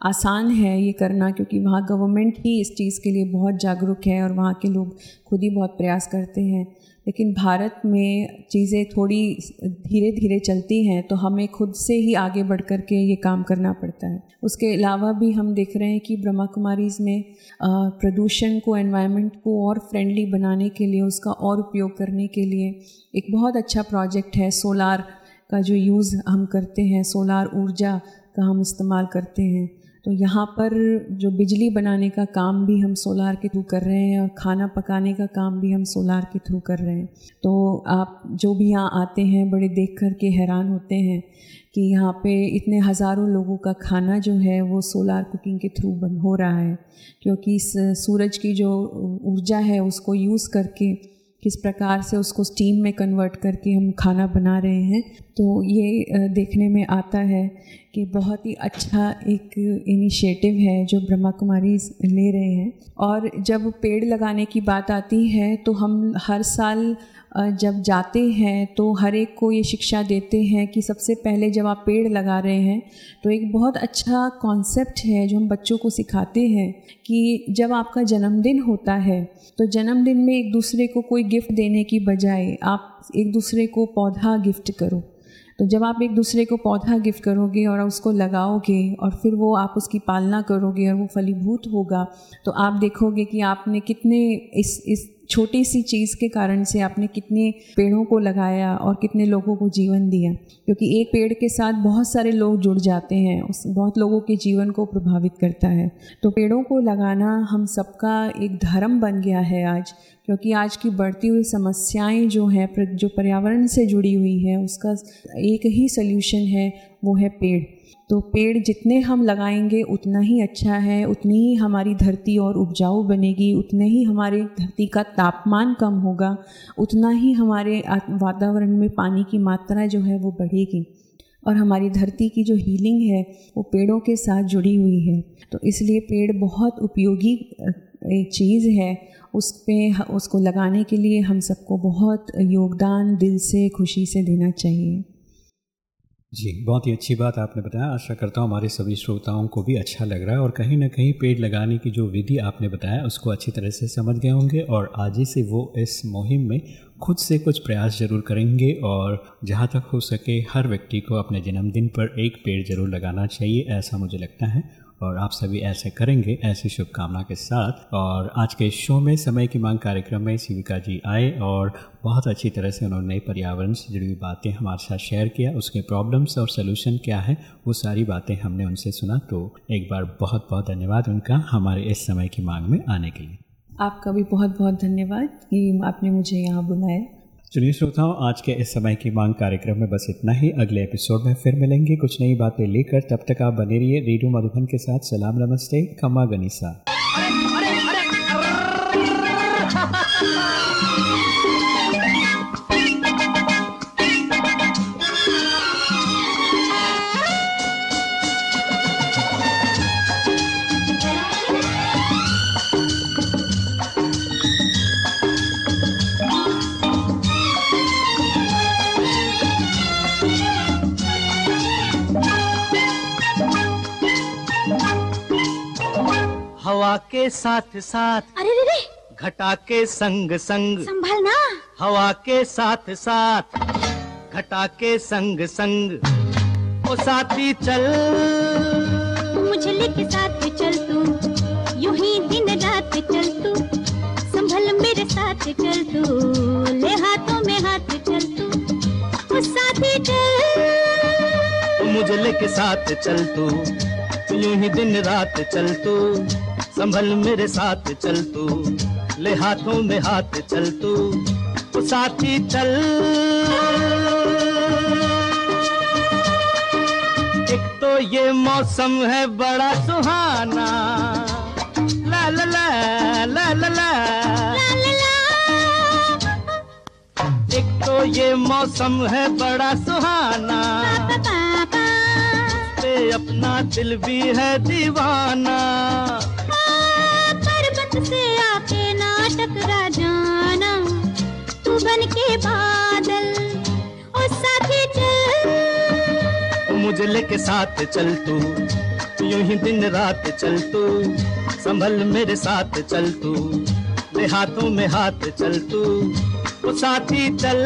आसान है ये करना, क्योंकि वहाँ गवर्नमेंट ही इस चीज़ के लिए बहुत जागरूक है और वहाँ के लोग खुद ही बहुत प्रयास करते हैं। लेकिन भारत में चीज़ें थोड़ी धीरे धीरे चलती हैं तो हमें खुद से ही आगे बढ़ कर के ये काम करना पड़ता है। उसके अलावा भी हम देख रहे हैं कि ब्रह्मा कुमारीज़ में प्रदूषण को एनवायरनमेंट को और फ्रेंडली बनाने के लिए, उसका और उपयोग करने के लिए एक बहुत अच्छा प्रोजेक्ट है सोलार का जो यूज़ हम करते हैं सोलार ऊर्जा का हम इस्तेमाल करते हैं तो यहाँ पर जो बिजली बनाने का काम भी हम सोलार के थ्रू कर रहे हैं और खाना पकाने का काम भी हम सोलार के थ्रू कर रहे हैं। तो आप जो भी यहाँ आते हैं, बड़े देख कर के हैरान होते हैं कि यहाँ पे इतने हज़ारों लोगों का खाना जो है, वो सोलार कुकिंग के थ्रू बन हो रहा है, क्योंकि सूरज की जो ऊर्जा है, उसको यूज़ करके किस प्रकार से उसको स्टीम में कन्वर्ट करके हम खाना बना रहे हैं तो ये देखने में आता है कि बहुत ही अच्छा एक इनिशिएटिव है जो ब्रह्मा कुमारी ले रहे हैं। और जब पेड़ लगाने की बात आती है तो हम हर साल जब जाते हैं तो हर एक को ये शिक्षा देते हैं कि सबसे पहले जब आप पेड़ लगा रहे हैं तो एक बहुत अच्छा कॉन्सेप्ट है जो हम बच्चों को सिखाते हैं कि जब आपका जन्मदिन होता है तो जन्मदिन में एक दूसरे को कोई गिफ्ट देने की बजाय आप एक दूसरे को पौधा गिफ्ट करो। तो जब आप एक दूसरे को पौधा गिफ्ट करोगे और उसको लगाओगे और फिर वो आप उसकी पालना करोगे और वो फलीभूत होगा तो आप देखोगे कि आपने कितने इस इस छोटी सी चीज़ के कारण से आपने कितने पेड़ों को लगाया और कितने लोगों को जीवन दिया। क्योंकि एक पेड़ के साथ बहुत सारे लोग जुड़ जाते हैं, उस बहुत लोगों के जीवन को प्रभावित करता है। तो पेड़ों को लगाना हम सबका एक धर्म बन गया है आज, क्योंकि आज की बढ़ती हुई समस्याएँ जो हैं जो पर्यावरण से जुड़ी हुई है, उसका एक ही सल्यूशन है, वो है पेड़। तो पेड़ जितने हम लगाएँगे, उतना ही अच्छा है, उतनी ही हमारी धरती और उपजाऊ बनेगी, उतने ही हमारे धरती का तापमान कम होगा, उतना ही हमारे वातावरण में पानी की मात्रा जो है वो बढ़ेगी। और हमारी धरती की जो हीलिंग है, वो पेड़ों के साथ जुड़ी हुई है। तो इसलिए पेड़ बहुत उपयोगी एक चीज़ है। उस पर उसको लगाने के लिए हम सबको बहुत योगदान दिल से, खुशी से देना चाहिए। जी, बहुत ही अच्छी बात आपने बताया। आशा करता हूँ हमारे सभी श्रोताओं को भी अच्छा लग रहा है और कहीं ना कहीं पेड़ लगाने की जो विधि आपने बताया, उसको अच्छी तरह से समझ गए होंगे और आज ही से वो इस मुहिम में खुद से कुछ प्रयास ज़रूर करेंगे और जहाँ तक हो सके हर व्यक्ति को अपने जन्मदिन पर एक पेड़ ज़रूर लगाना चाहिए, ऐसा मुझे लगता है। और आप सभी ऐसे करेंगे, ऐसी शुभकामना के साथ। और आज के शो में, समय की मांग कार्यक्रम में शिविका जी आए और बहुत अच्छी तरह से उन्होंने पर्यावरण से जुड़ी हुई बातें हमारे साथ शेयर किया, उसके प्रॉब्लम्स और सोल्यूशन क्या है, वो सारी बातें हमने उनसे सुना। तो एक बार बहुत बहुत धन्यवाद उनका हमारे इस समय की मांग में आने के लिए। आपका भी बहुत बहुत धन्यवाद कि आपने मुझे यहाँ बुलाया। चलिए श्रोताओं, आज के इस समय की मांग कार्यक्रम में बस इतना ही। अगले एपिसोड में फिर मिलेंगे कुछ नई बातें लेकर। तब तक आप बने रहिए रेडियो मधुबन के साथ। सलाम, नमस्ते खमा गनीसा। हवा के साथ साथ। अरे रे रे घटा के संग संग। संभलना। हवा के साथ साथ। घटा के संग संग। ओ साथी चल। मुझे लेके साथ चल तू। यूँ ही दिन रात चल तू। संभल मेरे साथ चल तू। ले हाथों में हाथ चल तू। ओ साथी चल। मुझे लेके साथ चल तू। यूँ ही दिन रात चल तू। संभल मेरे साथ चल तू ले हाथों में हाथ चल तू तो साथी चल। एक तो ये मौसम है बड़ा सुहाना। ला ला ला ला ला ला। एक तो ये मौसम है बड़ा सुहाना। पे अपना दिल भी है दीवाना। आके तू बन के बादल चल। मुझे लेके साथ चल तू, यूँ ही दिन रात चल तू, संभल मेरे साथ चल तू ले हाथों में हाथ चल तू साथी चल।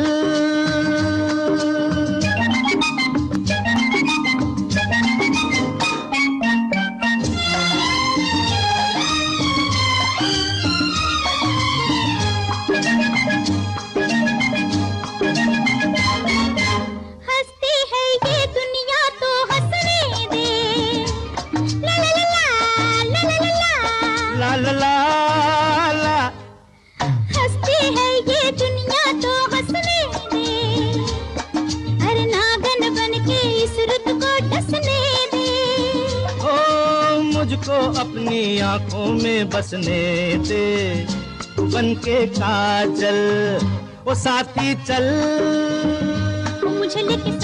अपनी आँखों में बसने दे। बन के काजल वो साथी चल। मुझे लेके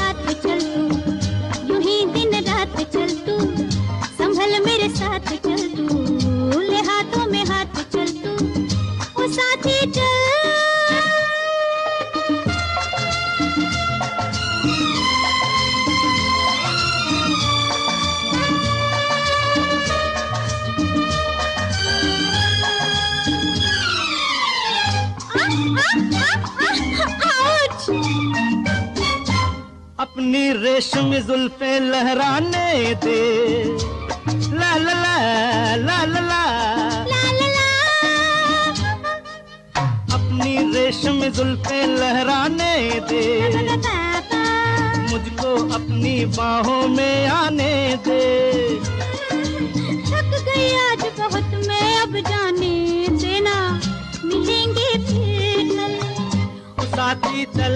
अपनी रेशमी जुल्फे लहराने दे। ला ला ला ला ला ला। अपनी रेशमी जुल्फे लहराने दे। मुझको अपनी बाहों में आने दे। थक गई आज बहुत मैं अब जाने देना। मिलेंगे फिर कल साथी चल